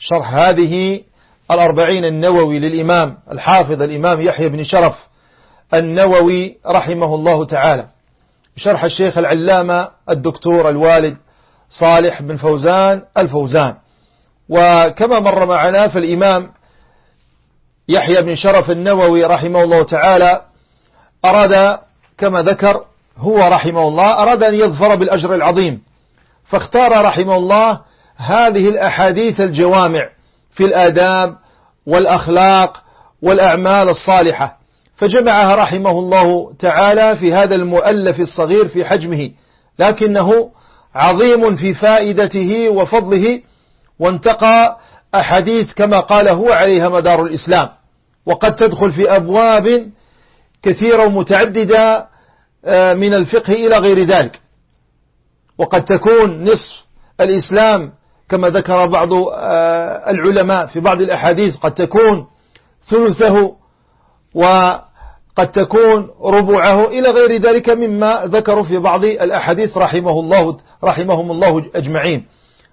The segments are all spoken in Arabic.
شرح هذه الأربعين النووي للإمام الحافظ الإمام يحيى بن شرف النووي رحمه الله تعالى. شرح الشيخ العلامة الدكتور الوالد صالح بن فوزان الفوزان. وكما مر معنا فالإمام يحيى بن شرف النووي رحمه الله تعالى أراد كما ذكر هو رحمه الله أراد أن يظفر بالأجر العظيم. فاختار رحمه الله هذه الأحاديث الجوامع في الآداب والأخلاق والأعمال الصالحة فجمعها رحمه الله تعالى في هذا المؤلف الصغير في حجمه لكنه عظيم في فائدته وفضله وانتقى أحاديث كما قال هو عليها مدار الإسلام وقد تدخل في أبواب كثيرة ومتعددة آه، من الفقه إلى غير ذلك وقد تكون نصف الإسلام كما ذكر بعض آه، العلماء في بعض الأحاديث قد تكون ثلثه وقد تكون ربعه إلى غير ذلك مما ذكروا في بعض الأحاديث رحمه الله رحمهم الله أجمعين.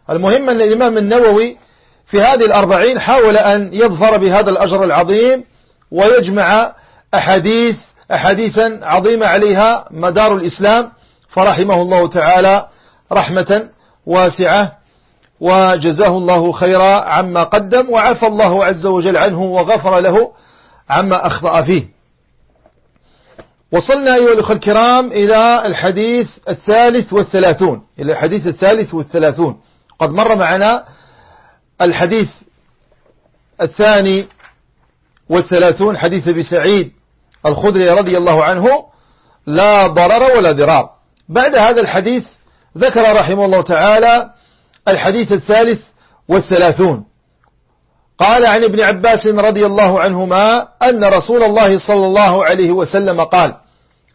المهم أن الإمام النووي في هذه الأربعين حاول أن يظفر بهذا الأجر العظيم ويجمع أحاديث أحاديثا عظيمة عليها مدار الإسلام فرحمه الله تعالى رحمة واسعة وجزاه الله خيرا عما قدم وعفى الله عز وجل عنه وغفر له عما أخطأ فيه. وصلنا أيها الأخوة الكرام إلى الحديث الثالث والثلاثون إلى الحديث الثالث والثلاثون. قد مر معنا الحديث الثاني والثلاثون حديث أبي سعيد الخدري رضي الله عنه لا ضرر ولا ضرار. بعد هذا الحديث ذكر رحمه الله تعالى الحديث الثالث والثلاثون. قال عن ابن عباس رضي الله عنهما أن رسول الله صلى الله عليه وسلم قال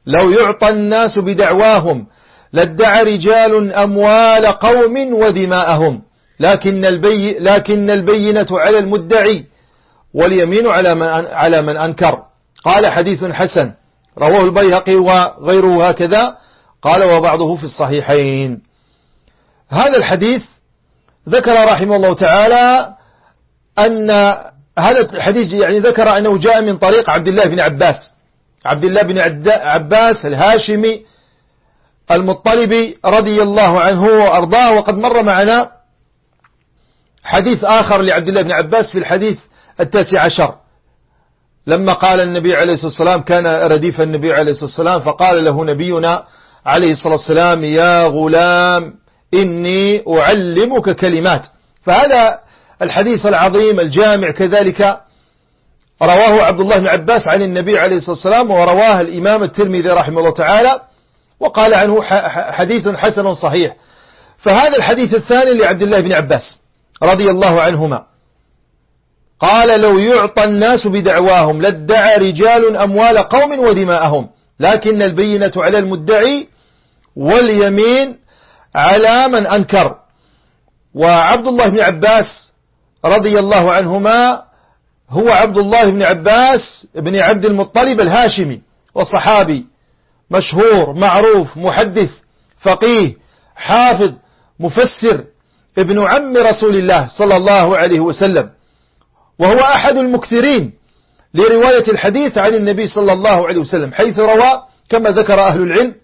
لو يعطى الناس بدعواهم لادعى رجال أموال قوم ودماءهم لكن, البي لكن البينة على المدعي واليمين على من, على من أنكر قال حديث حسن رواه البيهقي وغيره هكذا قال وبعضه في الصحيحين هذا الحديث ذكر رحمه الله تعالى أن هذا الحديث يعني ذكر أنه جاء من طريق عبد الله بن عباس. عبد الله بن عباس الهاشمي المطلبي رضي الله عنه وأرضاه وقد مر معنا حديث آخر لعبد الله بن عباس في الحديث التاسع عشر. لما قال النبي عليه الصلاة والسلام كان رديف النبي عليه الصلاة والسلام فقال له نبينا عليه الصلاة والسلام يا غلام إني أعلمك كلمات. فهذا الحديث العظيم الجامع كذلك رواه عبد الله بن عباس عن النبي عليه الصلاة والسلام ورواه الإمام الترمذي رحمه الله تعالى وقال عنه حديث حسن صحيح. فهذا الحديث الثاني لعبد الله بن عباس رضي الله عنهما. قال لو يعطى الناس بدعواهم لادعى رجال أموال قوم ودماءهم لكن البينة على المدعي واليمين على من أنكر. وعبد الله بن عباس رضي الله عنهما هو عبد الله بن عباس بن عبد المطلب الهاشمي وصحابي مشهور معروف محدث فقيه حافظ مفسر ابن عم رسول الله صلى الله عليه وسلم. وهو أحد المكثرين لرواية الحديث عن النبي صلى الله عليه وسلم حيث روى كما ذكر أهل العلم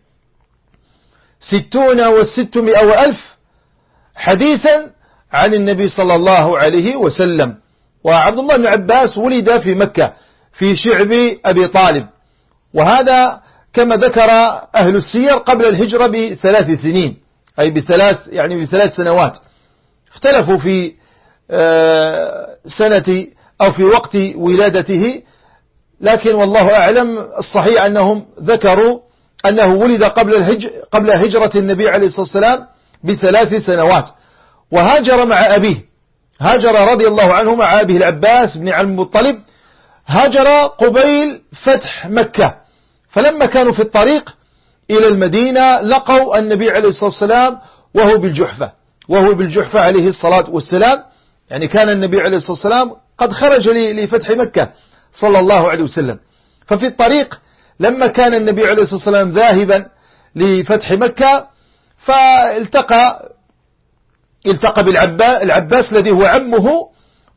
ستون والستمائة وألف حديثا عن النبي صلى الله عليه وسلم. وعبد الله بن عباس ولد في مكة في شعب أبي طالب. وهذا كما ذكر أهل السير قبل الهجرة بثلاث سنين. أي بثلاث يعني بثلاث سنوات. اختلفوا في آه، سنة أو في وقت ولادته. لكن والله أعلم الصحيح أنهم ذكروا أنه ولد قبل, الهج قبل هجرة النبي عليه الصلاة والسلام بثلاث سنوات. وهاجر مع أبيه. هاجر رضي الله عنه مع أبيه العباس بن عبد المطلب. هاجر قبيل فتح مكة. فلما كانوا في الطريق إلى المدينة لقوا النبي عليه الصلاة والسلام وهو بالجحفة. وهو بالجحفة عليه الصلاة والسلام. يعني كان النبي عليه الصلاة والسلام قد خرج لفتح مكة صلى الله عليه وسلم. ففي الطريق لما كان النبي عليه الصلاة والسلام ذاهبا لفتح مكة فالتقى التقى بالعباس الذي هو عمه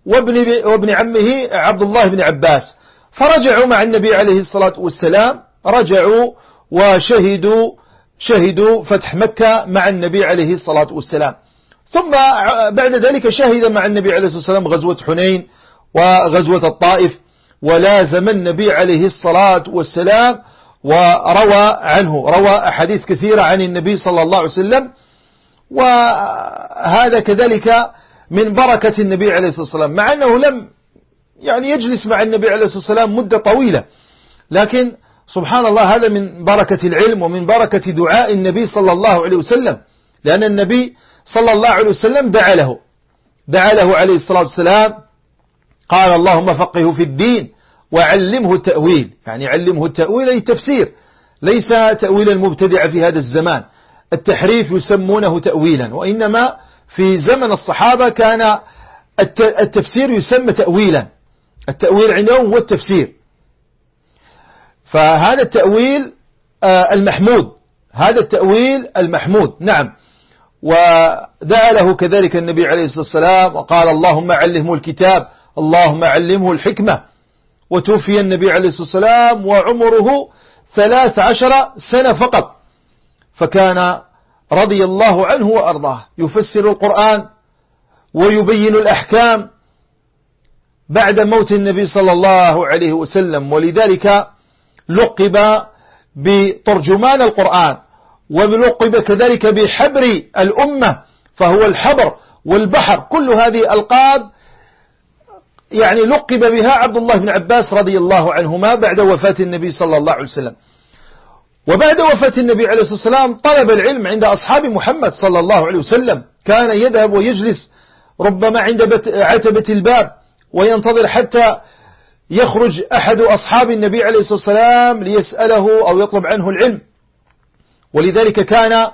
وابن, وابن عمه عبد الله بن عباس. فرجعوا مع النبي عليه الصلاة والسلام رجعوا وشهدوا شهدوا فتح مكة مع النبي عليه الصلاة والسلام. ثم بعد ذلك شهد مع النبي عليه الصلاة والسلام غزوة حنين وغزوة الطائف. ولازم النبي عليه الصلاة والسلام وروى عنه روى أحاديث كثيرة عن النبي صلى الله عليه وسلم وهذا كذلك من بركة النبي عليه الصلاة والسلام مع أنه لم يعني يجلس مع النبي عليه الصلاة والسلام مدة طويلة لكن سبحان الله هذا من بركة العلم ومن بركة دعاء النبي صلى الله عليه وسلم لأن النبي صلى الله عليه وسلم دعا له دعا له عليه الصلاة والسلام قال اللهم فقهه في الدين وعلمه التأويل. يعني علمه التأويل أي التفسير. ليس تأويل المبتدع في هذا الزمان. التحريف يسمونه تأويلا وإنما في زمن الصحابة كان التفسير يسمى تأويلا. التأويل عندهم هو التفسير. فهذا التأويل آه، المحمود. هذا التأويل المحمود. نعم. ودعا له كذلك النبي عليه الصلاة والسلام وقال اللهم علمه الكتاب اللهم علمه الحكمة. وتوفي النبي عليه الصلاة والسلام وعمره ثلاث عشر سنة فقط. فكان رضي الله عنه وأرضاه. يفسر القرآن ويبين الأحكام بعد موت النبي صلى الله عليه وسلم. ولذلك لقب بترجمان القرآن ولقب كذلك بحبر الأمة فهو الحبر والبحر. كل هذه ألقاب يعني لقب بها عبد الله بن عباس رضي الله عنهما بعد وفاة النبي صلى الله عليه وسلم. وبعد وفاة النبي عليه الصلاة والسلام طلب العلم عند أصحاب محمد صلى الله عليه وسلم. كان يذهب ويجلس ربما عند عتبة الباب وينتظر حتى يخرج أحد أصحاب النبي عليه الصلاة والسلام ليسأله أو يطلب عنه العلم. ولذلك كان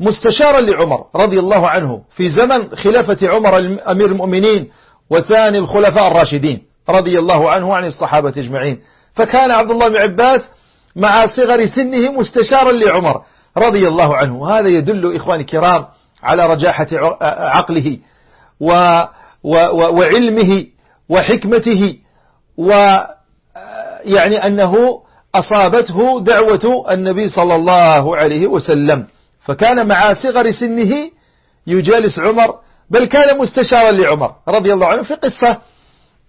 مستشارا لعمر رضي الله عنه في زمن خلافة عمر أمير المؤمنين وثاني الخلفاء الراشدين رضي الله عنه عن الصحابة أجمعين. فكان عبد الله بن عباس مع صغر سنه مستشارا لعمر رضي الله عنه. هذا يدل إخواني الكرام على رجاحة عقله و و وعلمه وحكمته ويعني أنه أصابته دعوة النبي صلى الله عليه وسلم. فكان مع صغر سنه يجالس عمر بل كان مستشارا لعمر رضي الله عنه في قصة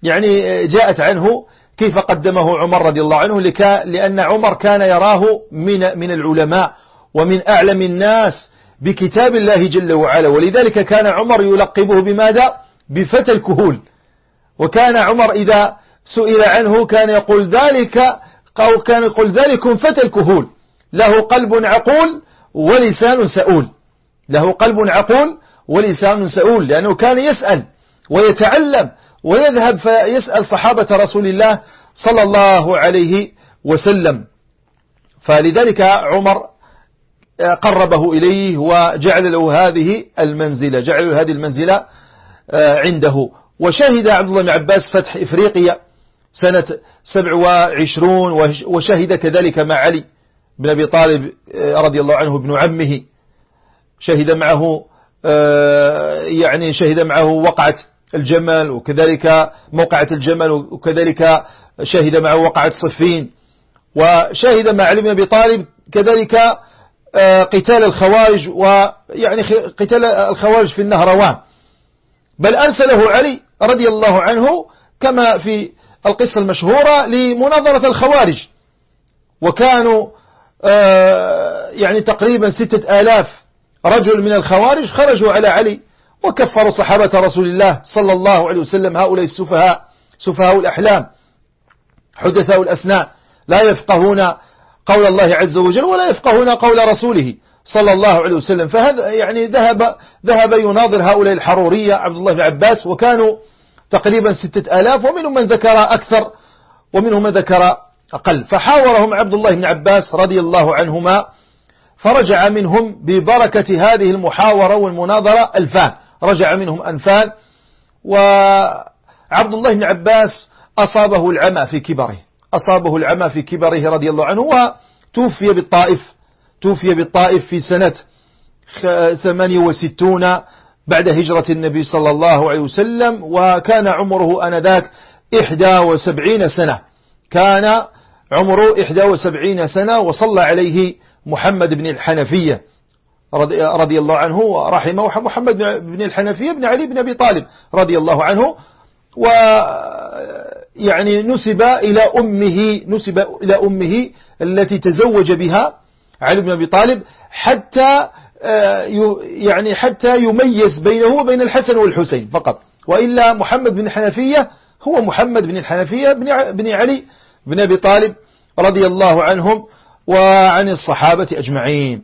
يعني جاءت عنه كيف قدمه عمر رضي الله عنه لأن عمر كان يراه من من العلماء ومن أعلم الناس بكتاب الله جل وعلا. ولذلك كان عمر يلقبه بماذا؟ بفتى الكهول. وكان عمر إذا سئل عنه كان يقول ذلك أو كان يقول ذلكم فتى الكهول. له قلب عقول ولسان سؤول. له قلب عقول ولسان سؤول لأنه كان يسأل ويتعلم ويذهب فيسأل صحابة رسول الله صلى الله عليه وسلم. فلذلك عمر قربه إليه وجعل له هذه المنزلة جعل له هذه المنزلة آه، عنده. وشهد عبد الله بن عباس فتح إفريقيا سنة 27 وشهد كذلك مع علي بن أبي طالب آه، رضي الله عنه ابن عمه. شهد معه يعني شهد معه وقعة الجمل وكذلك موقعة الجمل وكذلك شهد معه وقعة صفين. وشهد مع علي بن أبي طالب كذلك آه، قتال الخوارج ويعني قتال الخوارج في النهروان. بل أرسله علي رضي الله عنه كما في القصة المشهورة لمناظرة الخوارج. وكانوا آه، يعني تقريبا ستة آلاف رجل من الخوارج خرجوا على علي وكفروا صحابة رسول الله صلى الله عليه وسلم هؤلاء السفهاء سفهاء الأحلام حدثاء الأسنان. لا يفقهون قول الله عز وجل ولا يفقهون قول رسوله صلى الله عليه وسلم. فهذا يعني ذهب ذهب يناظر هؤلاء الحرورية عبد الله بن عباس وكانوا تقريبا ستة آلاف ومنهم من ذكر أكثر ومنهم من ذكر أقل. فحاورهم عبد الله بن عباس رضي الله عنهما فرجع منهم ببركة هذه المحاورة والمناظرة ألفان. رجع منهم أنفان وعبد الله بن عباس أصابه العمى في كبره. أصابه العمى في كبره رضي الله عنه وتوفي بالطائف توفي بالطائف في سنة 68 بعد هجرة النبي صلى الله عليه وسلم وكان عمره أنذاك 71 سنة. كان عمره 71 سنة وصلى عليه محمد بن الحنفية رضي الله عنه ورحمه محمد بن الحنفية بن علي بن أبي طالب رضي الله عنه و يعني نسب إلى أمه نسب إلى أمه التي تزوج بها علي بن أبي طالب حتى آه، يعني حتى يميز بينه وبين الحسن والحسين فقط. وإلا محمد بن الحنفية هو محمد بن الحنفية بن علي بن أبي طالب رضي الله عنهم وعن الصحابة أجمعين.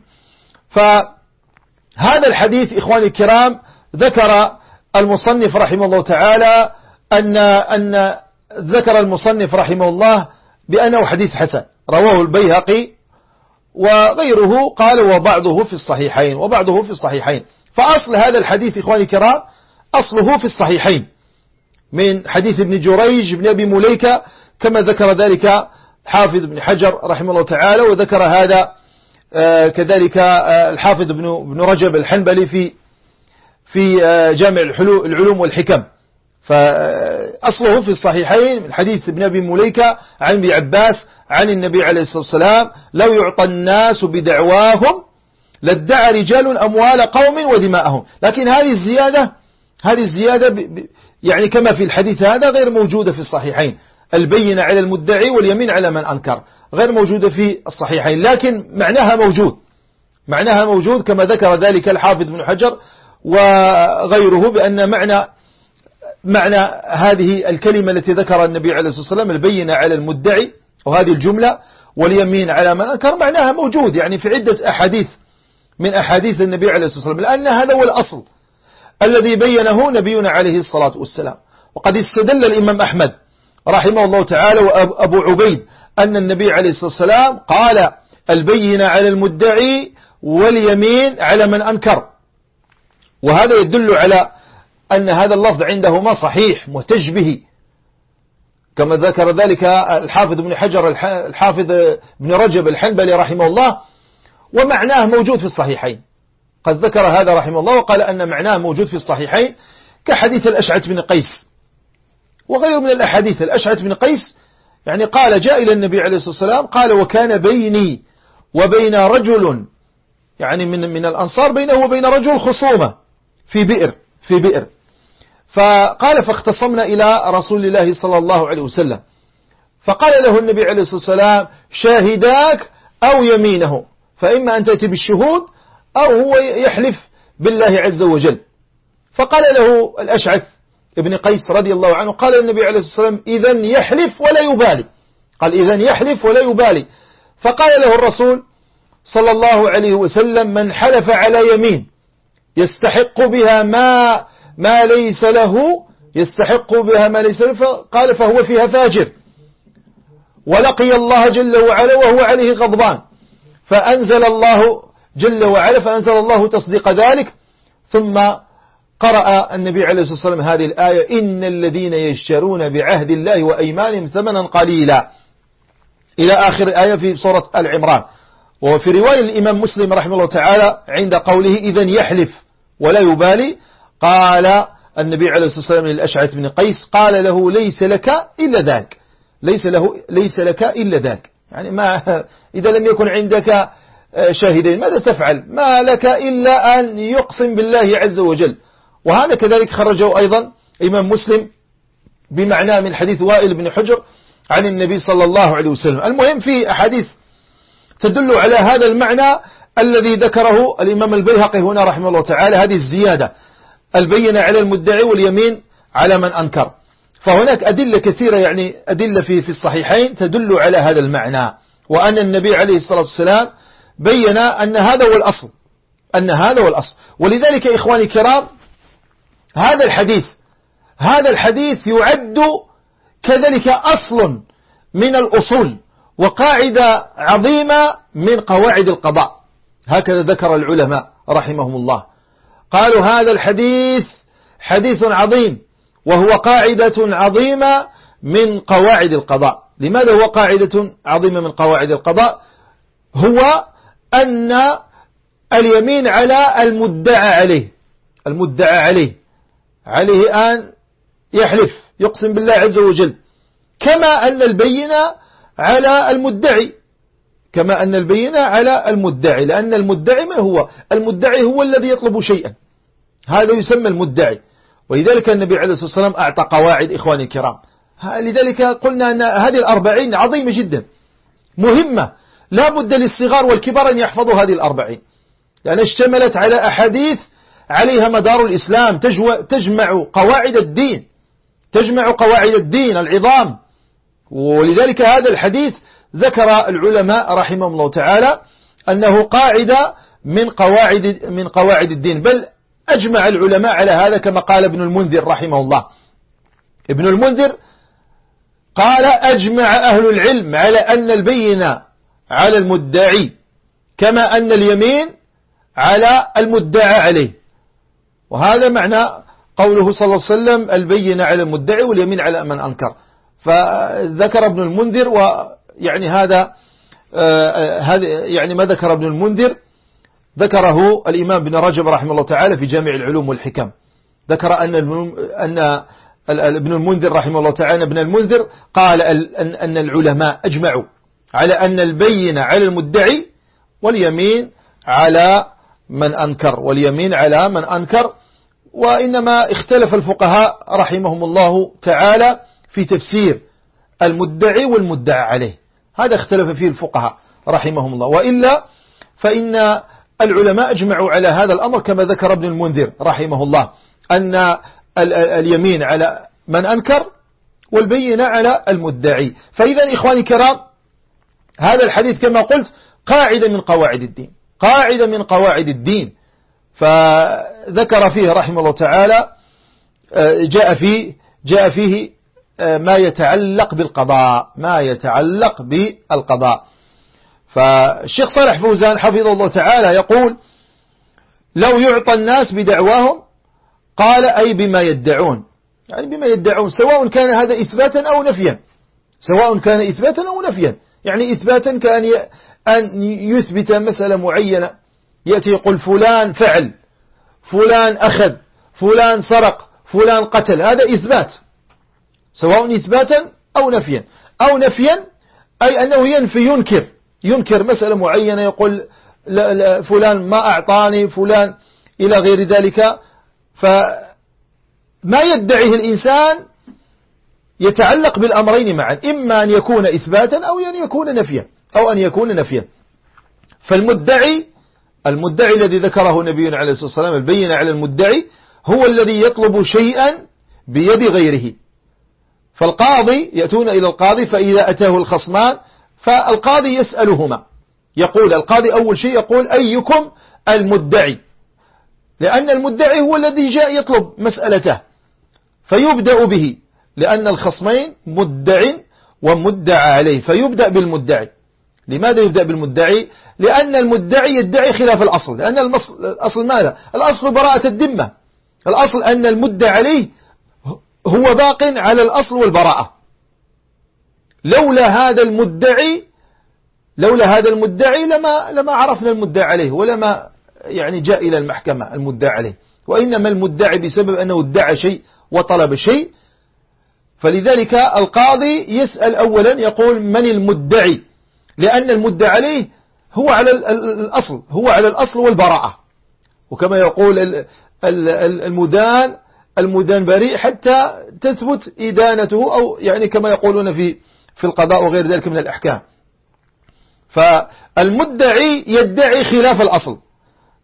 فهذا الحديث إخواني الكرام ذكر المصنف رحمه الله تعالى أن, أن ذكر المصنف رحمه الله بأنه حديث حسن. رواه البيهقي وغيره قال وبعضه في الصحيحين وبعضه في الصحيحين. فأصل هذا الحديث إخواني الكرام أصله في الصحيحين. من حديث ابن جريج بن أبي مليكة كما ذكر ذلك حافظ بن حجر رحمه الله تعالى وذكر هذا آه، كذلك آه، الحافظ بن رجب الحنبلي في في آه، جامع العلوم والحكم. فأصله في الصحيحين من حديث ابن أبي مليكة عن ابي عباس عن النبي عليه الصلاة والسلام لو يعطى الناس بدعواهم لادعى رجال أموال قوم ودماءهم. لكن هذه الزيادة هذه الزيادة يعني كما في الحديث هذا غير موجودة في الصحيحين. البينة على المدعي واليمين على من أنكر. غير موجودة في الصحيحين لكن معناها موجود. معناها موجود كما ذكر ذلك الحافظ بن حجر وغيره بأن معنى معنى هذه الكلمة التي ذكر النبي عليه الصلاة والسلام البينة على المدعي وهذه الجملة واليمين على من أنكر معناها موجود. يعني في عدة أحاديث من أحاديث النبي عليه الصلاة والسلام لأن هذا هو الأصل الذي بينه نبينا عليه الصلاة والسلام. وقد استدل الإمام أحمد رحمه الله تعالى وأبو عبيد أن النبي عليه الصلاة والسلام قال البينة على المدعي واليمين على من أنكر. وهذا يدل على أن هذا اللفظ عندهما صحيح مهتج به. كما ذكر ذلك الحافظ بن حجر الحافظ بن رجب الحنبلي رحمه الله ومعناه موجود في الصحيحين. قد ذكر هذا رحمه الله وقال أن معناه موجود في الصحيحين كحديث الأشعث بن قيس. وغير من الأحاديث. الأشعث بن قيس يعني قال جاء إلى النبي عليه الصلاة والسلام قال وكان بيني وبين رجل يعني من من الأنصار بينه وبين رجل خصومة في بئر في بئر. فقال فاختصمنا إلى رسول الله صلى الله عليه وسلم. فقال له النبي عليه الصلاة والسلام شاهداك أو يمينه فإما أن تأتي بالشهود أو هو يحلف بالله عز وجل. فقال له الأشعث ابن قيس رضي الله عنه قال النبي عليه الصلاة والسلام إذا يحلف ولا يبالي. قال إذا يحلف ولا يبالي. فقال له الرسول صلى الله عليه وسلم من حلف على يمين يستحق بها ما ما ليس له يستحق بها ما ليس له قال فهو فيها فاجر. ولقي الله جل وعلا وهو عليه غضبان. فأنزل الله جل وعلا فأنزل الله تصديق ذلك ثم قرأ النبي عليه الصلاة والسلام هذه الآية إن الذين يشترون بعهد الله وأيمانهم ثمنا قليلا. إلى آخر آية في سورة العمران. وفي رواية الإمام مسلم رحمه الله تعالى عند قوله إذا يحلف ولا يبالي قال النبي عليه الصلاة والسلام للأشعث بن قيس قال له ليس لك إلا ذاك. ليس له ليس لك إلا ذاك. يعني ما إذا لم يكن عندك شاهدين ماذا تفعل؟ ما لك إلا أن يقسم بالله عز وجل. وهذا كذلك خرجه أيضا إمام مسلم بمعنى من حديث وائل بن حجر عن النبي صلى الله عليه وسلم. المهم في أحاديث تدل على هذا المعنى الذي ذكره الإمام البيهقي هنا رحمه الله تعالى هذه الزيادة البينة على المدعي واليمين على من أنكر. فهناك أدلة كثيرة يعني أدلة في في الصحيحين تدل على هذا المعنى وأن النبي عليه الصلاة والسلام بين أن هذا هو الأصل أن هذا هو الأصل. ولذلك إخواني الكرام هذا الحديث هذا الحديث يعد كذلك أصل من الأصول وقاعدة عظيمة من قواعد القضاء. هكذا ذكر العلماء رحمهم الله. قالوا هذا الحديث حديث عظيم وهو قاعدة عظيمة من قواعد القضاء. لماذا هو قاعدة عظيمة من قواعد القضاء؟ هو أن اليمين على المدعى عليه. المدعى عليه. عليه أن يحلف يقسم بالله عز وجل. كما أن البينة على المدعي. كما أن البينة على المدعي لأن المدعي من هو؟ المدعي هو الذي يطلب شيئا. هذا يسمى المدعي. ولذلك النبي عليه الصلاة والسلام أعطى قواعد إخواني الكرام. لذلك قلنا أن هذه الأربعين عظيمة جدا. مهمة. لا بد للصغار والكبار أن يحفظوا هذه الأربعين. لأن اشتملت على أحاديث عليها مدار الإسلام تجمع قواعد الدين تجمع قواعد الدين العظام. ولذلك هذا الحديث ذكر العلماء رحمهم الله تعالى أنه قاعدة من قواعد من قواعد الدين. بل أجمع العلماء على هذا كما قال ابن المنذر رحمه الله. ابن المنذر قال أجمع أهل العلم على أن البينة على المدعي كما أن اليمين على المدعى عليه. وهذا معنى قوله صلى الله عليه وسلم البينة على المدعي واليمين على من أنكر. فذكر ابن المنذر ويعني هذا آه، هذا يعني ما ذكر ابن المنذر ذكره الإمام بن رجب رحمه الله تعالى في جامع العلوم والحكم. ذكر أن أن ابن المنذر رحمه الله تعالى ابن المنذر قال أن العلماء أجمعوا على أن البين على المدعي واليمين على من أنكر واليمين على من أنكر وإنما اختلف الفقهاء رحمهم الله تعالى في تفسير المدعي والمدعى عليه. هذا اختلف فيه الفقهاء رحمهم الله. وإلا فإن العلماء أجمعوا على هذا الأمر كما ذكر ابن المنذر رحمه الله أن اليمين على من أنكر والبينة على المدعي. فإذا إخواني الكرام هذا الحديث كما قلت قاعدة من قواعد الدين. قاعدة من قواعد الدين. فذكر فيه رحمه الله تعالى آه، جاء فيه جاء فيه ما يتعلق بالقضاء ما يتعلق بالقضاء. فالشيخ صالح فوزان حفظه الله تعالى يقول لو يعطى الناس بدعواهم قال أي بما يدعون. يعني بما يدعون سواء كان هذا إثباتا أو نفيا. سواء كان إثباتا أو نفيا. يعني إثباتا كان أن يثبت مسألة معينة. يأتي يقول فلان فعل فلان أخذ فلان سرق فلان قتل هذا إثبات سواء إثباتا أو نفيا. أو نفيا أي أنه ينفي ينكر ينكر مسألة معينة يقول لا لا فلان ما أعطاني فلان إلى غير ذلك. فما يدعيه الإنسان يتعلق بالأمرين معا إما أن يكون إثباتا أو أن يكون نفيا أو أن يكون نفيا. فالمدعي المدعي الذي ذكره نبينا عليه الصلاة والسلام البين على المدعي هو الذي يطلب شيئا بيد غيره. فالقاضي يأتون إلى القاضي فإذا أتاه الخصمان فالقاضي يسألهما. يقول القاضي أول شيء يقول أيكم المدعي؟ لأن المدعي هو الذي جاء يطلب مسألته. فيبدأ به لأن الخصمين مدع ومدعى عليه فيبدأ بالمدعي. لماذا يبدأ بالمدعي؟ لأن المدعي يدعي خلاف الأصل. لأن الأصل ماذا؟ الأصل براءة الذمة. الأصل أن المدعى عليه هو باق على الأصل والبراءة. لولا هذا المدعي لولا هذا المدعي لما لما عرفنا المدعى عليه ولما يعني جاء إلى المحكمة المدعى عليه. وإنما المدعي بسبب أنه ادعى شيء وطلب شيء. فلذلك القاضي يسأل أولا يقول من المدعي؟ لأن المدعى عليه هو على الأصل هو على الأصل والبراءة. وكما يقول المدان المدان بريء حتى تثبت إدانته أو يعني كما يقولون في في القضاء وغير ذلك من الأحكام. فالمدعي يدعي خلاف الأصل.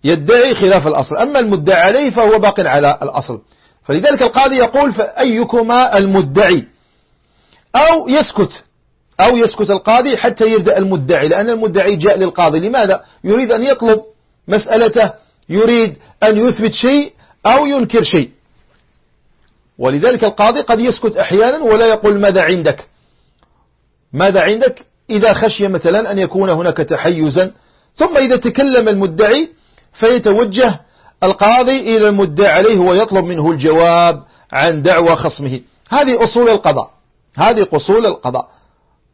يدعي خلاف الأصل. أما المدعي عليه فهو باق على الأصل. فلذلك القاضي يقول فأيكما المدعي؟ أو يسكت. أو يسكت القاضي حتى يبدأ المدعي لأن المدعي جاء للقاضي. لماذا؟ يريد أن يطلب مسألته يريد أن يثبت شيء أو ينكر شيء. ولذلك القاضي قد يسكت أحيانا ولا يقول ماذا عندك. ماذا عندك؟ إذا خشي مثلا أن يكون هناك تحيزا. ثم إذا تكلم المدعي فيتوجه القاضي إلى المدعي عليه ويطلب منه الجواب عن دعوى خصمه. هذه أصول القضاء. هذه أصول القضاء.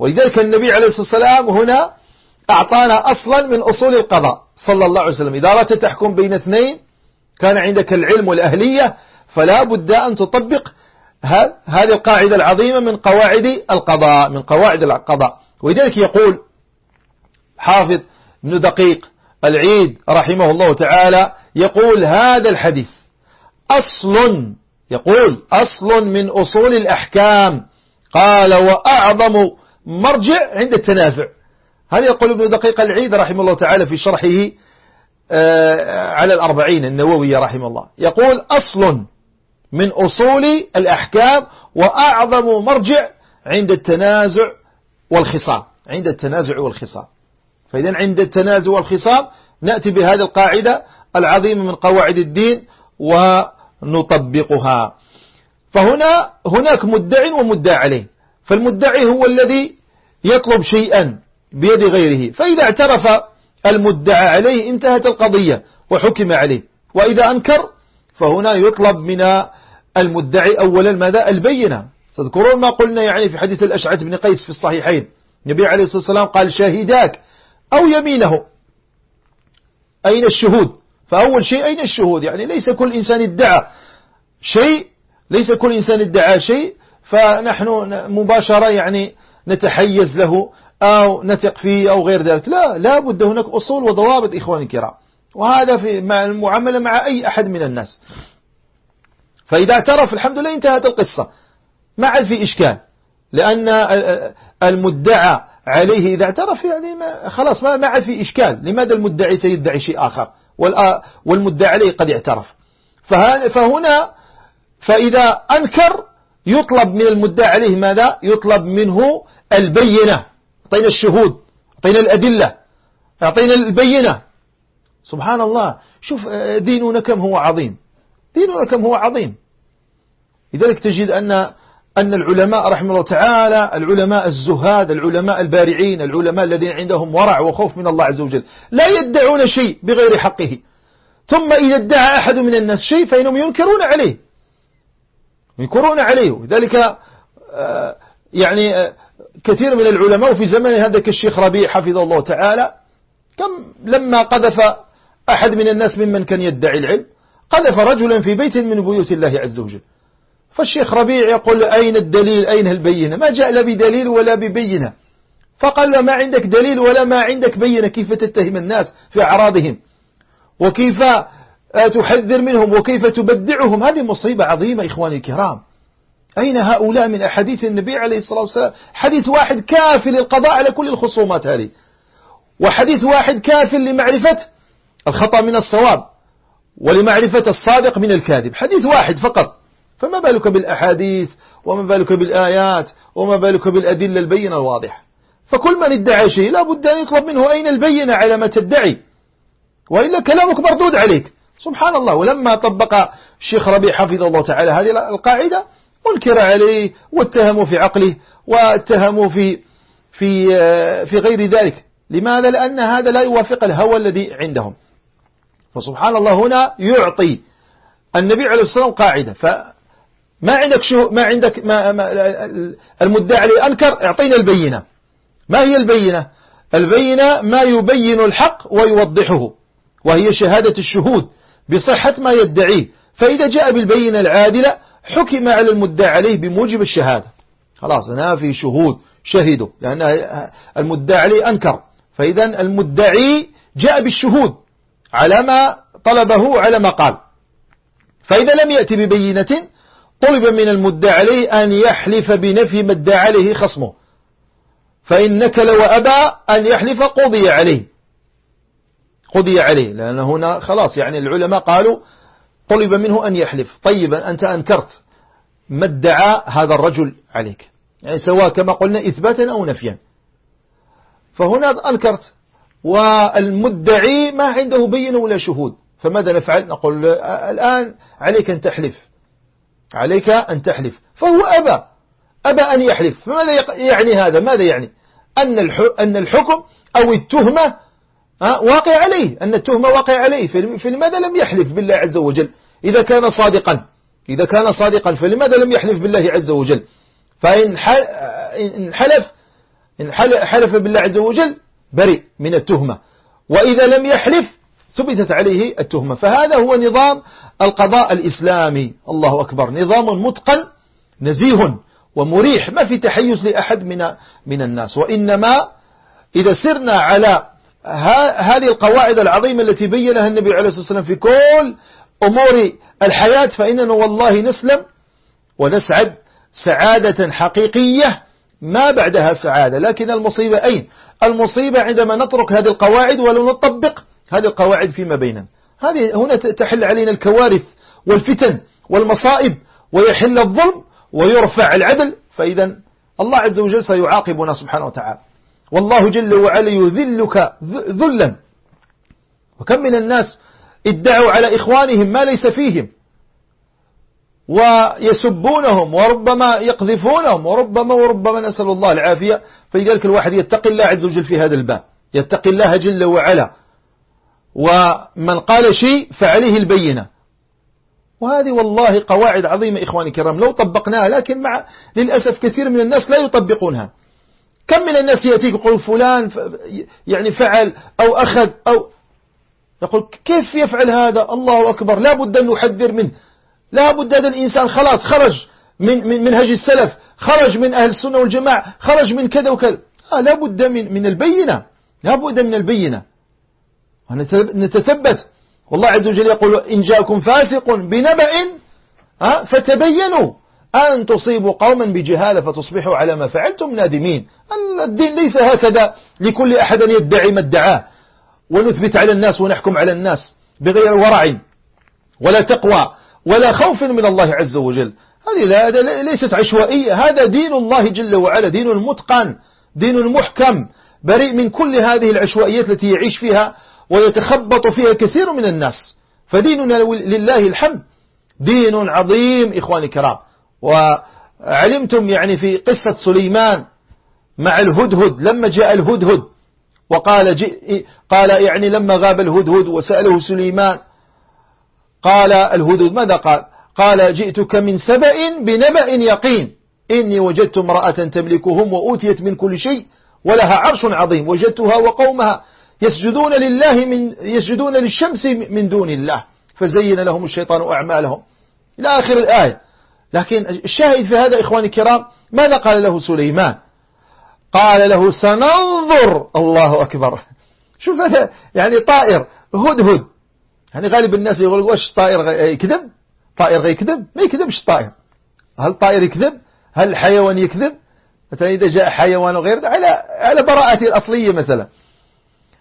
ولذلك النبي عليه الصلاة والسلام هنا أعطانا أصلا من أصول القضاء. صلى الله عليه وسلم. إذا أردت تحكم بين اثنين كان عندك العلم والأهلية فلا بد أن تطبق هذه القاعدة العظيمة من قواعد القضاء من قواعد القضاء. ولذلك يقول حافظ ابن دقيق العيد رحمه الله تعالى يقول هذا الحديث أصل يقول أصل من أصول الأحكام. قال وأعظم مرجع عند التنازع. هذا يقول ابن دقيق العيد رحمه الله تعالى في شرحه آه، على الأربعين النووية رحمه الله. يقول أصل من أصول الأحكام وأعظم مرجع عند التنازع والخصام. عند التنازع والخصام. فإذا عند التنازع والخصام نأتي بهذه القاعدة العظيمة من قواعد الدين ونطبقها. فهنا هناك مدع ومدع عليه. فالمدعي هو الذي يطلب شيئا بيد غيره. فإذا اعترف المدعى عليه انتهت القضية وحكم عليه. وإذا أنكر فهنا يطلب من المدعي أولا ماذا؟ البينة. تذكرون ما قلنا يعني في حديث الأشعث بن قيس في الصحيحين. النبي عليه الصلاة والسلام قال شاهداك أو يمينه. أين الشهود؟ فأول شيء أين الشهود؟ يعني ليس كل إنسان ادعى شيء ليس كل إنسان ادعى شيء فنحن مباشرة يعني نتحيز له أو نثق فيه أو غير ذلك. لا لا بد هناك أصول وضوابط إخواني الكرام. وهذا في مع المعاملة مع أي أحد من الناس. فإذا اعترف الحمد لله انتهت القصة. ما عاد في إشكال. لأن المدعى عليه إذا اعترف يعني ما خلاص ما عاد في إشكال. لماذا المدعي سيدعي شيء آخر؟ والمدعى عليه قد اعترف. فهنا فإذا أنكر يطلب من المدعى عليه ماذا؟ يطلب منه البينة. أعطينا الشهود أعطينا الأدلة أعطينا البينة. سبحان الله. شوف ديننا كم هو عظيم. ديننا كم هو عظيم. لذلك تجد أن أن العلماء رحمه الله تعالى العلماء الزهاد العلماء البارعين العلماء الذين عندهم ورع وخوف من الله عز وجل لا يدعون شيء بغير حقه. ثم إذا ادعى أحد من الناس شيء فإنهم ينكرون عليه. ينكرون عليه. ذلك آه، يعني آه، كثير من العلماء وفي زمن هذا كالشيخ ربيع حفظه الله تعالى كم لما قذف أحد من الناس ممن كان يدعي العلم قذف رجلا في بيت من بيوت الله عز وجل. فالشيخ ربيع يقول أين الدليل؟ أين البينة؟ ما جاء لا بدليل ولا ببينة. فقال له ما عندك دليل ولا ما عندك بينة؟ كيف تتهم الناس في أعراضهم؟ وكيف تحذر منهم وكيف تبدعهم؟ هذه مصيبة عظيمة إخواني الكرام. أين هؤلاء من أحاديث النبي عليه الصلاة والسلام؟ حديث واحد كافي للقضاء على كل الخصومات هذه. وحديث واحد كافي لمعرفة الخطأ من الصواب ولمعرفة الصادق من الكاذب. حديث واحد فقط. فما بالك بالأحاديث؟ وما بالك بالآيات؟ وما بالك بالأدلة البينة الواضحة؟ فكل من ادعى شيء لا بد أن يطلب منه أين البينة على ما تدعي. وإلا كلامك مردود عليك. سبحان الله. ولما طبق الشيخ ربيع حفظه الله تعالى هذه القاعدة أنكر عليه واتهموا في عقله واتهموا في في في غير ذلك. لماذا؟ لأن هذا لا يوافق الهوى الذي عندهم. فسبحان الله هنا يعطي النبي عليه الصلاة والسلام قاعدة. فما عندك شو ما عندك ما, ما المدعي عليه أنكر أعطينا البينة. ما هي البينة؟ البينة ما يبين الحق ويوضحه وهي شهادة الشهود. بصحة ما يدعيه. فإذا جاء بالبينة العادلة حكم على المدعي عليه بموجب الشهادة. خلاص هنا في شهود شهدوا لأن المدعي عليه أنكر. فإذا المدعي جاء بالشهود على ما طلبه على ما قال. فإذا لم يأتي ببينة طلب من المدعي عليه أن يحلف بنفي ما ادعى عليه خصمه. فإن نكل وأبى أن يحلف قضي عليه. قضي عليه لأن هنا خلاص يعني العلماء قالوا طلب منه أن يحلف. طيب أنت أنكرت. ما ادعى هذا الرجل عليك؟ يعني سواء كما قلنا إثباتا أو نفيا. فهنا أنكرت. والمدعي ما عنده بين ولا شهود. فماذا نفعل؟ نقول الآن عليك أن تحلف. عليك أن تحلف. فهو أبى. أبى أن يحلف. فماذا يعني هذا؟ ماذا يعني؟ أن الحكم أو التهمة واقع عليه أن التهمة واقع عليه فلماذا لم يحلف بالله عز وجل؟ إذا كان صادقا إذا كان صادقا فلماذا لم يحلف بالله عز وجل؟ فإن حلف إن حلف بالله عز وجل بريء من التهمة. وإذا لم يحلف ثبتت عليه التهمة. فهذا هو نظام القضاء الإسلامي. الله أكبر. نظام متقن نزيه ومريح. ما في تحيز لأحد من من الناس. وإنما إذا سرنا على هذه القواعد العظيمة التي بينها النبي عليه الصلاة والسلام في كل أمور الحياة فإننا والله نسلم ونسعد سعادة حقيقية ما بعدها سعادة لكن المصيبة أين؟ المصيبة عندما نترك هذه القواعد ولو نطبق هذه القواعد فيما بيننا. هذه هنا تحل علينا الكوارث والفتن والمصائب ويحل الظلم ويرفع العدل فإذا الله عز وجل سيعاقبنا سبحانه وتعالى. والله جل وعلا يذلك ذلا. وكم من الناس ادعوا على إخوانهم ما ليس فيهم. ويسبونهم وربما يقذفونهم وربما وربما نسأل الله العافية. فلذلك الواحد يتقي الله عز وجل في هذا الباب. يتقي الله جل وعلا. ومن قال شيء فعليه البينة. وهذه والله قواعد عظيمة إخواني الكرام. لو طبقناها لكن مع للأسف كثير من الناس لا يطبقونها. كم من الناس يأتيك يقول فلان يعني فعل أو أخذ أو يقول كيف يفعل هذا؟ الله أكبر. لا بد أن نحذر منه. لا بد هذا الإنسان خلاص خرج من من منهج السلف خرج من أهل السنة والجماعة خرج من كذا وكذا. آه لا بد من من البينة. لا بد من البينة. نتثبت. والله عز وجل يقول إن جاءكم فاسق بنبأ آه فتبينوا. أن تصيبوا قوما بجهالة فتصبحوا على ما فعلتم نادمين. الدين ليس هكذا لكل أحد يدعي ما ادعاه. ونثبت على الناس ونحكم على الناس بغير ورع ولا تقوى ولا خوف من الله عز وجل. هذه لا ليست عشوائية. هذا دين الله جل وعلا دين متقن دين محكم بريء من كل هذه العشوائيات التي يعيش فيها ويتخبط فيها كثير من الناس. فديننا لله الحمد. دين عظيم إخواني الكرام. وعلمتم يعني في قصة سليمان مع الهدهد لما جاء الهدهد وقال جئ قال يعني لما غاب الهدهد وسأله سليمان قال الهدود ماذا قال؟ قال جئتك من سبأ بنبأ يقين إني وجدت امرأة تملكهم وأوتيت من كل شيء ولها عرش عظيم وجدتها وقومها يسجدون لله من يسجدون للشمس من دون الله فزين لهم الشيطان أعمالهم. إلى آخر الآية. لكن الشاهد في هذا إخواني الكرام ماذا قال له سليمان؟ قال له سننظر. الله أكبر. شوف هذا يعني طائر. هدهد يعني غالب الناس يقول واش طائر يكذب؟ طائر يكذب؟ ما يكذبش الطائر هل الطائر يكذب؟ هل الحيوان يكذب؟ مثلا إذا جاء حيوان غير على على براءته الأصلية مثلا.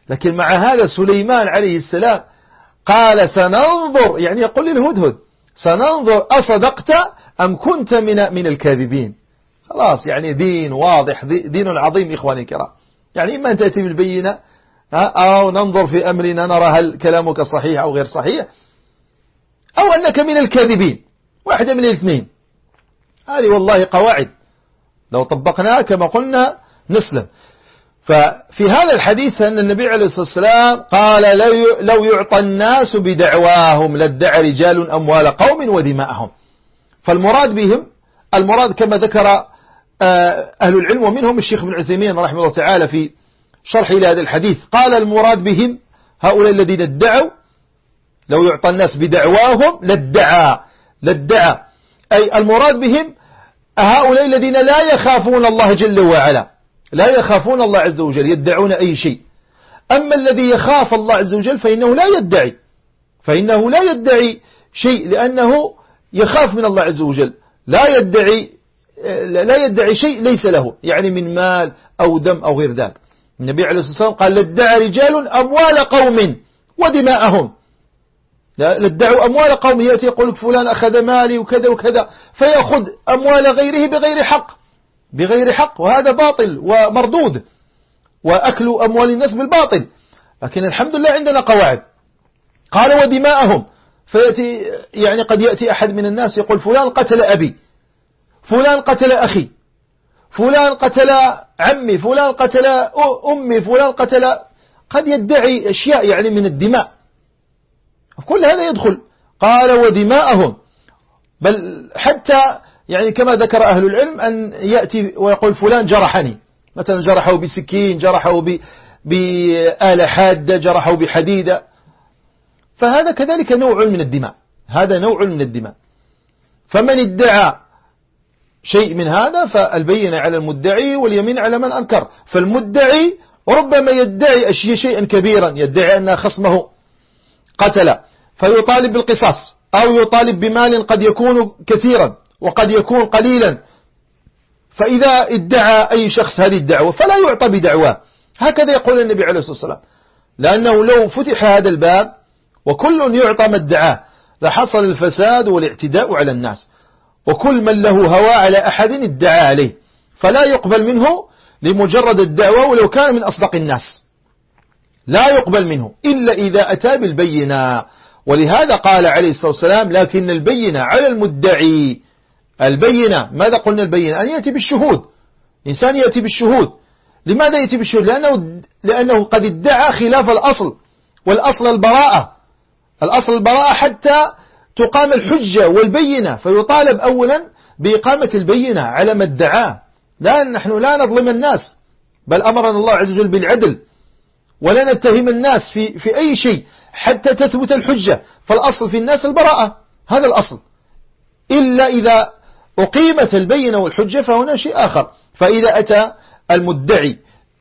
لكن مع هذا سليمان عليه السلام قال سننظر. يعني يقول للهدهد سننظر أصدقت أم كنت من من الكاذبين؟ خلاص يعني دين واضح دين عظيم إخواني الكرام. يعني إما أن تأتي بالبينة أو ننظر في أمرنا نرى هل كلامك صحيح أو غير صحيح أو أنك من الكاذبين واحدة من الاثنين. هذه والله قواعد. لو طبقناها كما قلنا نسلم. ففي هذا الحديث أن النبي عليه الصلاة والسلام قال لو يعطى الناس بدعواهم لادعى رجال أموال قوم ودماءهم. فالمراد بهم المراد كما ذكر آه، أهل العلم ومنهم الشيخ بن عثيمين رحمه الله تعالى في شرح إلى هذا الحديث. قال المراد بهم هؤلاء الذين ادعوا لو يعطى الناس بدعواهم لادعى لادعى. أي المراد بهم هؤلاء الذين لا يخافون الله جل وعلا. لا يخافون الله عز وجل يدعون أي شيء. أما الذي يخاف الله عز وجل فإنه لا يدعي. فإنه لا يدعي شيء لأنه يخاف من الله عز وجل. لا يدعي لا يدعي شيء ليس له يعني من مال أو دم أو غير ذلك النبي عليه الصلاة والسلام قال لادعى رجال أموال قوم ودماءهم. لادعوا أموال قوم يأتي يقول لك فلان أخذ مالي وكذا وكذا فيأخذ أموال غيره بغير حق. بغير حق وهذا باطل ومردود وأكل أموال الناس بالباطل. لكن الحمد لله عندنا قواعد. قال ودماءهم فيأتي يعني قد يأتي أحد من الناس يقول فلان قتل أبي فلان قتل أخي فلان قتل عمي فلان قتل أمي فلان قتل قد يدعي أشياء يعني من الدماء. كل هذا يدخل. قال ودماءهم بل حتى يعني كما ذكر أهل العلم أن يأتي ويقول فلان جرحني. مثلا جرحه بسكين جرحه بآلة حادة جرحه بحديدة. فهذا كذلك نوع من الدماء. هذا نوع من الدماء. فمن ادعى شيء من هذا فالبينة على المدعي واليمين على من أنكر. فالمدعي ربما يدعي أشياء شيئا كبيرا. يدعي أن خصمه قتل. فيطالب بالقصاص. أو يطالب بمال قد يكون كثيرا. وقد يكون قليلا. فإذا ادعى أي شخص هذه الدعوة فلا يعطى بدعواه هكذا يقول النبي عليه الصلاة والسلام. لأنه لو فتح هذا الباب وكل يعطى ما ادعاه لحصل الفساد والاعتداء على الناس. وكل من له هوى على أحد ادعى عليه. فلا يقبل منه لمجرد الدعوة ولو كان من أصدق الناس. لا يقبل منه إلا إذا أتى بالبينة. ولهذا قال عليه الصلاة والسلام لكن البينة على المدعي البينة. ماذا قلنا البينة؟ أن يأتي بالشهود. إنسان يأتي بالشهود. لماذا يأتي بالشهود؟ لأنه, لأنه قد ادعى خلاف الأصل والأصل البراءة. الأصل البراءة حتى تقام الحجة والبينة. فيطالب أولا بإقامة البينة على ما ادعاه. لا نحن لا نظلم الناس. بل أمرنا الله عز وجل بالعدل. ولا نتهم الناس في, في أي شيء حتى تثبت الحجة. فالأصل في الناس البراءة. هذا الأصل. إلا إذا أقيمت البينة والحجة فهنا شيء آخر. فإذا أتى المدعي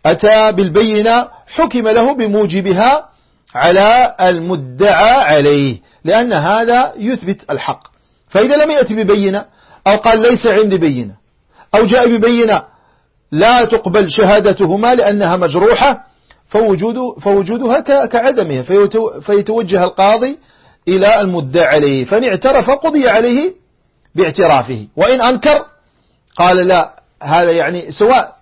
أتى بالبينة حكم له بموجبها على المدعى عليه لأن هذا يثبت الحق. فإذا لم يأتي ببينة أو قال ليس عندي بينة أو جاء ببينة لا تقبل شهادتهما لأنها مجروحة فوجود فوجودها كعدمها فيتوجه القاضي إلى المدعى عليه. فإن اعترف قضي عليه باعترافه. وإن أنكر قال لا هذا يعني سواء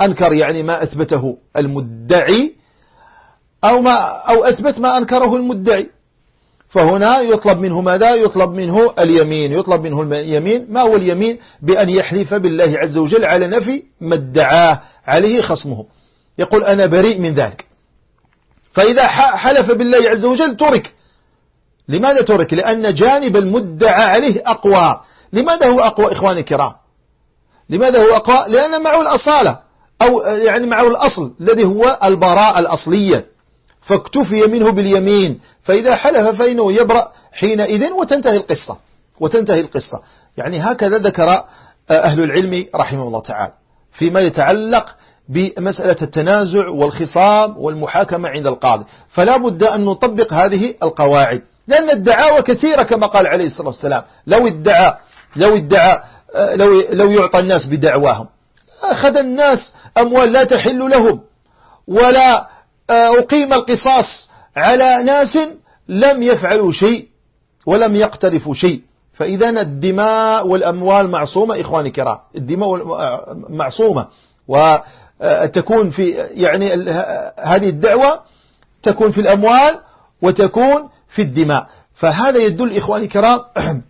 أنكر يعني ما أثبته المدعي أو, ما أو أثبت ما أنكره المدعي. فهنا يطلب منه ماذا؟ يطلب منه اليمين يطلب منه اليمين. ما هو اليمين؟ بأن يحلف بالله عز وجل على نفي ما ادعاه عليه خصمه. يقول أنا بريء من ذلك. فإذا حلف بالله عز وجل ترك. لماذا ترك؟ لأن جانب المدعى عليه أقوى. لماذا هو أقوى إخواني الكرام؟ لماذا هو أقوى؟ لأن معه الأصالة. أو يعني معه الأصل الذي هو البراءة الأصلية. فاكتفي منه باليمين. فإذا حلف فإنه يبرأ حينئذ وتنتهي القصة. وتنتهي القصة. يعني هكذا ذكر أهل العلم رحمه الله تعالى. فيما يتعلق بمسألة التنازع والخصام والمحاكمة عند القاضي. فلا بد أن نطبق هذه القواعد. لأن الدعاوى كثيرة كما قال عليه الصلاة والسلام. لو ادعى لو ادعى لو, لو يعطى الناس بدعواهم. أخذ الناس أموال لا تحل لهم ولا أقيم القصاص على ناس لم يفعلوا شيء ولم يقترفوا شيء. فإذا الدماء والأموال معصومة إخواني الكرام. الدماء معصومة. وتكون في يعني هذه الدعوة تكون في الأموال وتكون في الدماء. فهذا يدل إخواني الكرام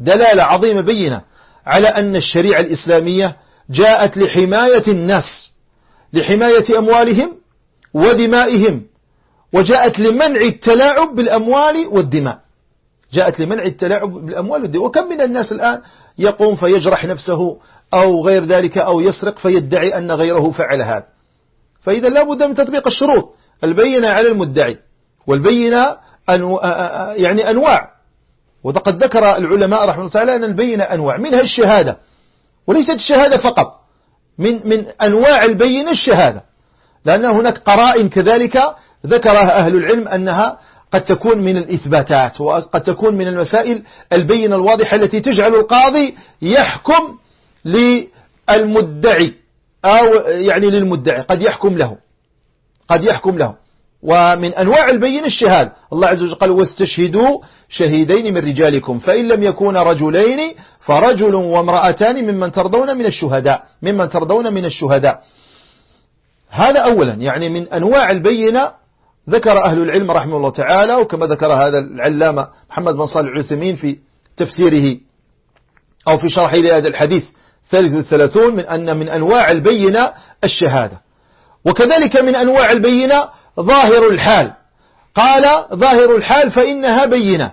دلالة عظيمة بينة على أن الشريعة الإسلامية جاءت لحماية الناس لحماية أموالهم ودمائهم وجاءت لمنع التلاعب بالأموال والدماء. جاءت لمنع التلاعب بالأموال والدماء. وكم من الناس الآن يقوم فيجرح نفسه أو غير ذلك أو يسرق فيدعي أن غيره فعل هذا. فإذا لا بد من تطبيق الشروط البينة على المدعي والبينة أنو... يعني أنواع. وقد ذكر العلماء رحمه الله تعالى أن البينة أنواع. منها الشهادة. وليست الشهادة فقط. من من أنواع البينة الشهادة. لأن هناك قرائن كذلك ذكرها أهل العلم أنها قد تكون من الإثباتات وقد تكون من المسائل البينة الواضحة التي تجعل القاضي يحكم للمدعي أو يعني للمدعي. قد يحكم له. قد يحكم له. ومن أنواع البينة الشهادة الله عز وجل قال واستشهدوا شهيدين من رجالكم فإن لم يكون رجلين فرجل وامرأتان ممن ترضون من الشهداء ممن ترضون من الشهداء. هذا أولا يعني من أنواع البينة ذكر أهل العلم رحمه الله تعالى وكما ذكر هذا العلامة محمد بن صالح العثمين في تفسيره أو في شرحه لهذا الحديث ثالث والثلاثون من أن من أنواع البينة الشهادة. وكذلك من أنواع البينة ظاهر الحال. قال ظاهر الحال فإنها بينة.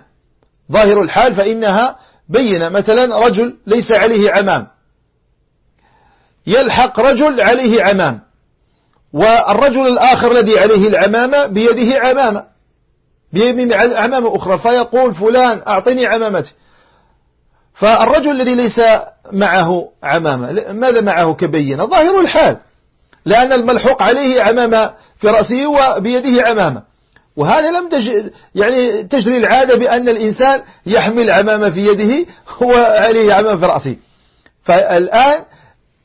ظاهر الحال فإنها بينة. مثلا رجل ليس عليه عمام. يلحق رجل عليه عمام. والرجل الآخر الذي عليه العمامة بيده عمامة. بيده عمامة أخرى. فيقول فلان أعطني عمامتي. فالرجل الذي ليس معه عمامة ماذا معه كبينة؟ ظاهر الحال. لأن الملحوق عليه عمامة في رأسه وبيده عمامة. وهذا لم تج... يعني تجري العادة بأن الإنسان يحمل عمامة في يده وعليه عمامة في رأسه. فالآن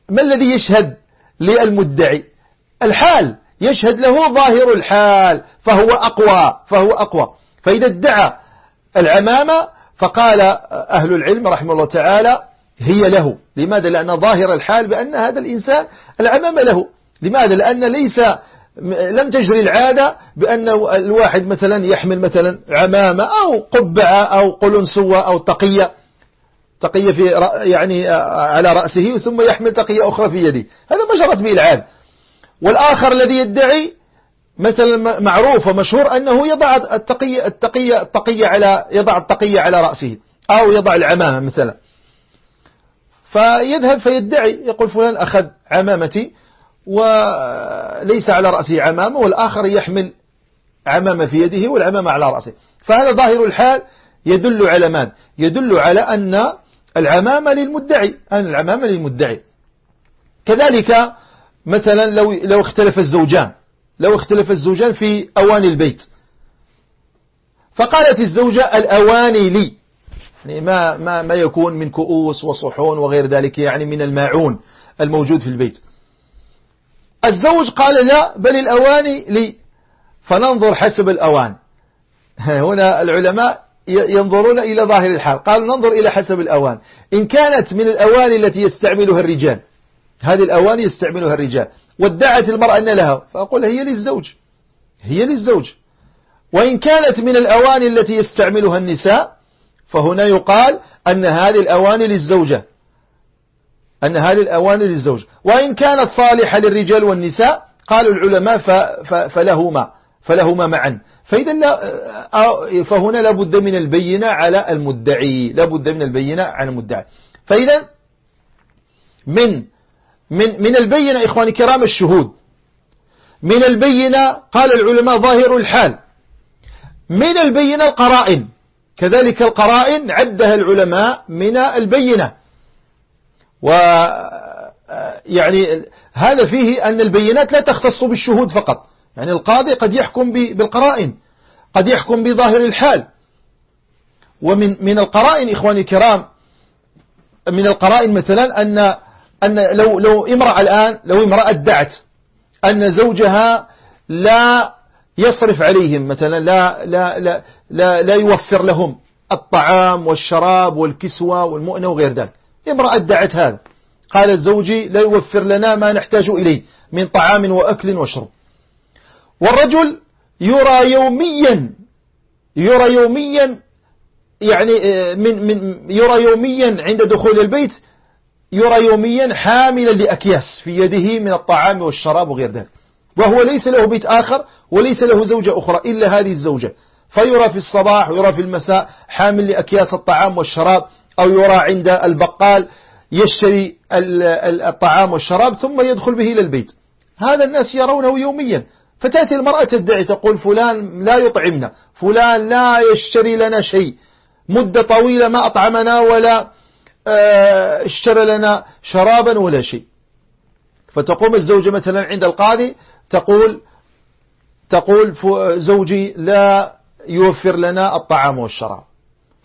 ما الذي يشهد للمدعي؟ الحال يشهد له ظاهر الحال فهو أقوى فهو أقوى. فإذا ادعى العمامة فقال أهل العلم رحمه الله تعالى هي له. لماذا؟ لأن ظاهر الحال بأن هذا الإنسان العمامة له. لماذا؟ لأن ليس لم تجري العادة بأن الواحد مثلا يحمل مثلا عمامة أو قبعة أو قلنسوة أو تقية. تقية في يعني على رأسه ثم يحمل تقية أخرى في يده. هذا ما جرت به العادة والآخر الذي يدعي مثلا معروف ومشهور أنه يضع التقية, التقية, التقية على يضع التقية على رأسه أو يضع العمامة مثلا. فيذهب فيدعي يقول فلان أخذ عمامتي وليس على رأسه عمامة والآخر يحمل عمامة في يده والعمامة على رأسه. فهذا ظاهر الحال يدل على ماذا يدل على أن العمامة للمدعي أن العمامة للمدعي. كذلك مثلا لو لو اختلف الزوجان لو اختلف الزوجان في أواني البيت. فقالت الزوجة الأواني لي. يعني ما, ما, ما يكون من كؤوس وصحون وغير ذلك يعني من الماعون الموجود في البيت. الزوج قال لا بل الأواني لي. فننظر حسب الأوان. هنا العلماء ينظرون إلى ظاهر الحال. قالوا ننظر إلى حسب الأوان. إن كانت من الأواني التي يستعملها الرجال. هذه الأواني يستعملها الرجال. وادعت المرأة أن لها. فأقول هي للزوج. هي للزوج. وإن كانت من الأواني التي يستعملها النساء فهنا يقال أن هذه الأواني للزوجة. أن هذه الأواني للزوج. وإن كانت صالحة للرجال والنساء قالوا العلماء فلهما فلهما معا. فإذا لا فهنا لابد من البينة على المدعي لابد من البينة على المدعي. فإذا من من من البينة إخواني كرام الشهود. من البينة قال العلماء ظاهر الحال. من البينة القرائن. كذلك القرائن عدها العلماء من البينة. و يعني هذا فيه أن البينات لا تختص بالشهود فقط. يعني القاضي قد يحكم بالقرائن قد يحكم بظاهر الحال. ومن من القرائن إخواني الكرام من القرائن مثلا أن أن لو لو امرأة الآن لو امرأة ادعت أن زوجها لا يصرف عليهم مثلا لا لا لا لا, لا يوفر لهم الطعام والشراب والكسوة والمؤنة وغير ذلك. امرأة ادعت هذا. قال زوجي لا يوفر لنا ما نحتاج إليه من طعام وأكل وشرب. والرجل يرى يوميا يرى يوميا يعني آه، من من يرى يوميا عند دخول البيت يرى يوميا حاملا لأكياس في يده من الطعام والشراب وغير ذلك. وهو ليس له بيت آخر وليس له زوجة أخرى إلا هذه الزوجة. فيرى في الصباح ويرى في المساء حامل لأكياس الطعام والشراب. أو يرى عند البقال يشتري الطعام والشراب ثم يدخل به إلى البيت. هذا الناس يرونه يوميا. فتأتي المرأة تدعي تقول فلان لا يطعمنا فلان لا يشتري لنا شيء. مدة طويلة ما أطعمنا ولا آه، اشترى لنا شرابا ولا شيء. فتقوم الزوجة مثلا عند القاضي تقول تقول زوجي لا يوفر لنا الطعام والشراب.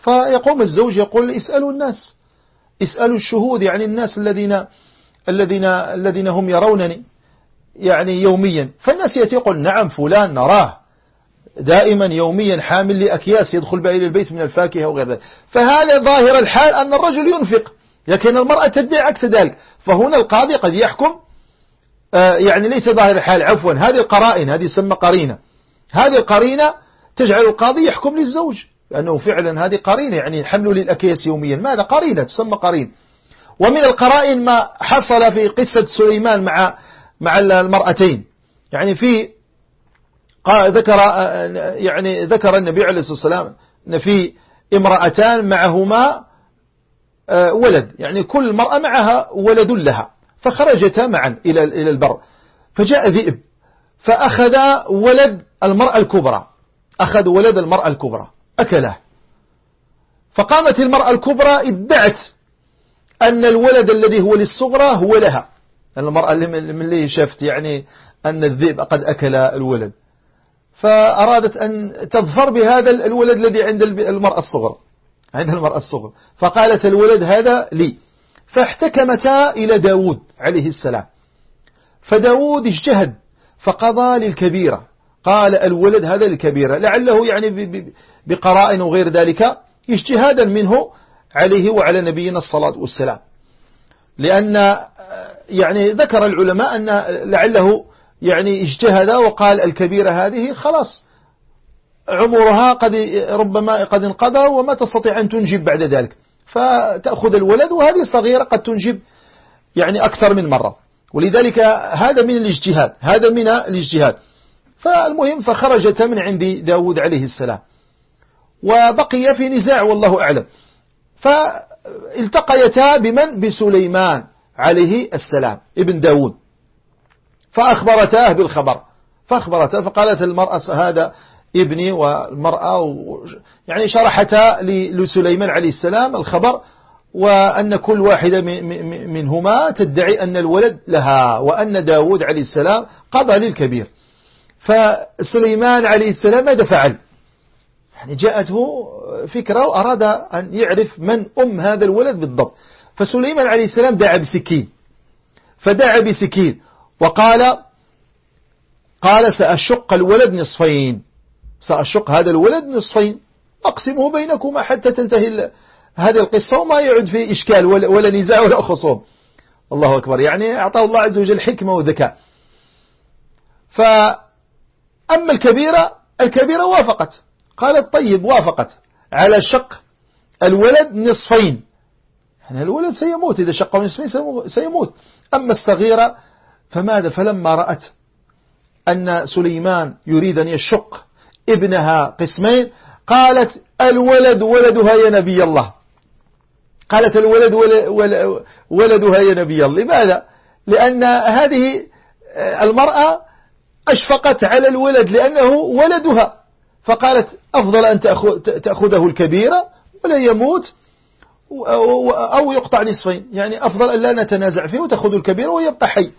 فيقوم الزوج يقول اسألوا الناس. اسألوا الشهود يعني الناس الذين الذين الذين هم يرونني. يعني يوميا. فالناس يأتي يقول نعم فلان نراه. دائما يوميا حامل لأكياس يدخل بها إلى البيت من الفاكهة وغير ذلك. فهذا ظاهر الحال أن الرجل ينفق. لكن المرأة تدعي عكس ذلك. فهنا القاضي قد يحكم. آه، يعني ليس ظاهر الحال. عفوا هذه القرائن هذه يسمى قرينة. هذه القرينة تجعل القاضي يحكم للزوج. لأنه فعلا هذه قرينة يعني حمله للأكياس يوميا. ماذا؟ قرينة تسمى قرين. ومن القرائن ما حصل في قصة سليمان مع مع المرأتين. يعني في ذكر يعني ذكر النبي عليه الصلاة والسلام أن في امرأتان معهما آه، ولد. يعني كل مرأة معها ولد لها. فخرجتا معا إلى إلى البر. فجاء ذئب فأخذ ولد المرأة الكبرى. أخذ ولد المرأة الكبرى. أكله. فقامت المرأة الكبرى ادعت أن الولد الذي هو للصغرى هو لها. المرأة من اللي شفت يعني أن الذئب قد أكل الولد. فأرادت أن تظفر بهذا الولد الذي عند المرأة الصغرى. عند المرأة الصغرى. فقالت الولد هذا لي. فاحتكمتا إلى داود عليه السلام. فداود اجتهد فقضى للكبيرة. قال الولد هذا الكبيرة لعله يعني بقرائن وغير ذلك اجتهادا منه عليه وعلى نبينا الصلاة والسلام. لأن يعني ذكر العلماء أن لعله يعني اجتهد وقال الكبيرة هذه خلاص عمرها قد ربما قد انقضى وما تستطيع أن تنجب بعد ذلك. فتأخذ الولد وهذه الصغيرة قد تنجب يعني أكثر من مرة. ولذلك هذا من الاجتهاد هذا من الاجتهاد. فالمهم فخرجت من عند داود عليه السلام. وبقي في نزاع والله أعلم. فالتقيتا بمن؟ بسليمان عليه السلام ابن داود. فأخبرتاه بالخبر. فأخبرتاه فقالت المرأة هذا ابني والمرأة يعني شرحتا لسليمان عليه السلام الخبر وأن كل واحدة منهما تدعي أن الولد لها وأن داود عليه السلام قضى للكبير. فسليمان عليه السلام ماذا فعل؟ يعني جاءته فكرة وأراد أن يعرف من أم هذا الولد بالضبط. فسليمان عليه السلام دعا بسكين. فدعا بسكين. وقال قال سأشق الولد نصفين. سأشق هذا الولد نصفين. أقسمه بينكما حتى تنتهي هذه القصة وما يعد في إشكال ولا, ولا نزاع ولا خصوم. الله أكبر. يعني أعطاه الله عز وجل حكمة وذكاء. فأما الكبيرة الكبيرة وافقت. قالت طيب وافقت. على شق الولد نصفين. يعني الولد سيموت إذا شقه نصفين سيموت. أما الصغيرة فماذا؟ فلما رأت أن سليمان يريد أن يشق ابنها قسمين قالت الولد ولدها يا نبي الله. قالت الولد ولدها يا نبي الله. لماذا؟ لأن هذه المرأة أشفقت على الولد لأنه ولدها. فقالت أفضل أن تأخذه الكبيرة ولا يموت أو يقطع نصفين. يعني أفضل أن لا نتنازع فيه وتأخذ الكبيرة ويبقى حي.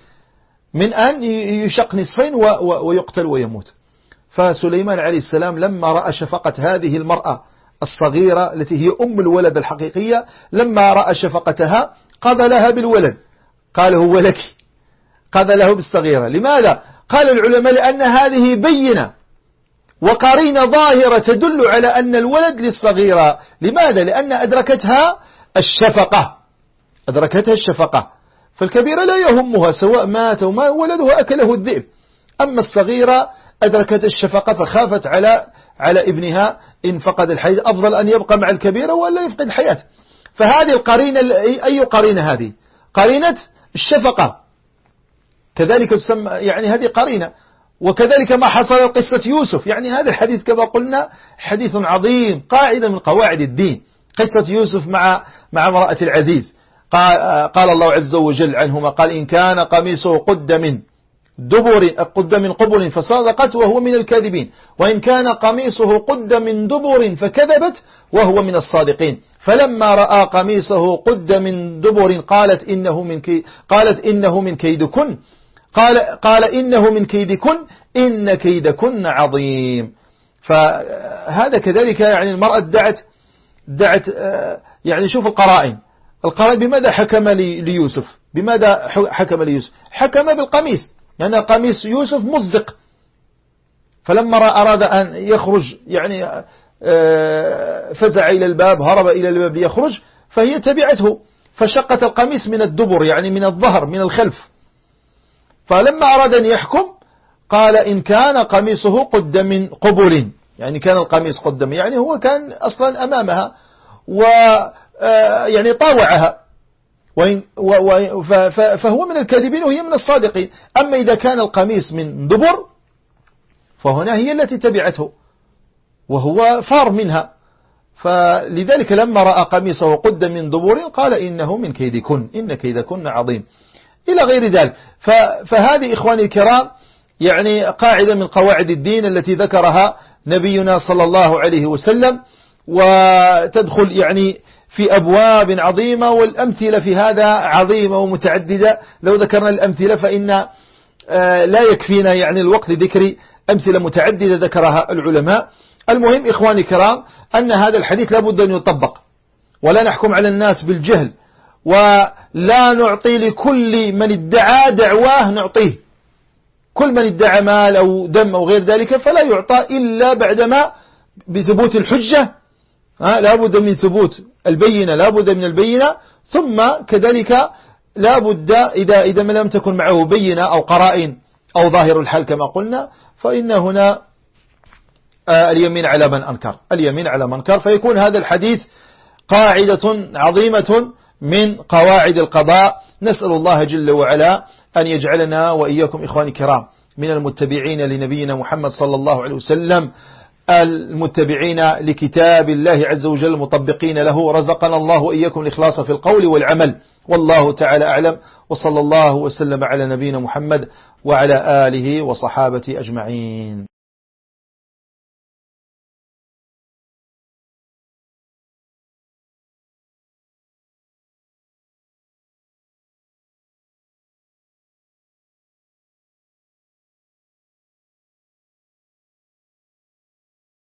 من أن يشق نصفين ويقتل ويموت. فسليمان عليه السلام لما رأى شفقة هذه المرأة الصغيرة التي هي أم الولد الحقيقية لما رأى شفقتها قضى لها بالولد. قال هو لك. قضى له بالصغيرة. لماذا؟ قال العلماء لأن هذه بينة وقرينة ظاهرة تدل على أن الولد للصغيرة. لماذا؟ لأن أدركتها الشفقة. أدركتها الشفقة. فالكبيرة لا يهمها سواء مات أو ما ولدها أكله الذئب. أما الصغيرة أدركت الشفقة فخافت على على ابنها إن فقد الحياة. أفضل أن يبقى مع الكبيرة ولا يفقد حياته فهذه القرينة أي قرينة هذه؟ قرينة الشفقة. كذلك تسمى يعني هذه قرينة. وكذلك ما حصل قصة يوسف. يعني هذا الحديث كما قلنا حديث عظيم قاعدة من قواعد الدين. قصة يوسف مع مع امرأة العزيز. قال, قال الله عز وجل عنهما قال إن كان قميصه قد من دبر قد من قبل فصادقت وهو من الكاذبين. وإن كان قميصه قد من دبر فكذبت وهو من الصادقين. فلما رأى قميصه قد من دبر قالت إنه من كي قالت إنه من كيدكن. قال قال إنه من كيدكن إن كيدكن عظيم. فهذا كذلك يعني المرأة دعت دعت آه، يعني شوف القرائن. القرائن بماذا حكم ليوسف؟ بماذا حكم ليوسف؟ حكم بالقميص. لأن قميص يوسف مزق. فلما أراد أن يخرج يعني آه، فزع إلى الباب هرب إلى الباب ليخرج فهي تبعته. فشقت القميص من الدبر يعني من الظهر من الخلف. فلما أراد أن يحكم قال إن كان قميصه قد من قبل. يعني كان القميص قدم يعني هو كان أصلا أمامها و آه، يعني طاوعها. وإن فهو من الكاذبين وهي من الصادقين. أما إذا كان القميص من دبر فهنا هي التي تبعته وهو فار منها. فلذلك لما رأى قميصه قد من دبر قال إنه من كيدكن إن كيدكن عظيم. إلى غير ذلك. فهذه إخواني الكرام يعني قاعدة من قواعد الدين التي ذكرها نبينا صلى الله عليه وسلم وتدخل يعني في أبواب عظيمة والأمثلة في هذا عظيمة ومتعددة. لو ذكرنا الأمثلة فإن آه، لا يكفينا يعني الوقت لذكر أمثلة متعددة ذكرها العلماء. المهم إخواني الكرام أن هذا الحديث لابد أن يطبق ولا نحكم على الناس بالجهل. ولا نعطي لكل من ادعى دعواه نعطيه. كل من ادعى مال أو دم أو غير ذلك فلا يعطى إلا بعدما بثبوت الحجة. لا بد من ثبوت البينة لا بد من البينة. ثم كذلك لا بد إذا, إذا لم تكن معه بينة أو قرائن أو ظاهر الحال كما قلنا فإن هنا آه، اليمين على من أنكر. اليمين على من أنكر فيكون هذا الحديث قاعدة عظيمة من قواعد القضاء. نسأل الله جل وعلا أن يجعلنا وإياكم إخواني الكرام من المتبعين لنبينا محمد صلى الله عليه وسلم المتبعين لكتاب الله عز وجل المطبقين له رزقنا الله وإياكم الإخلاص في القول والعمل. والله تعالى أعلم. وصلى الله وسلم على نبينا محمد وعلى آله وصحابة أجمعين.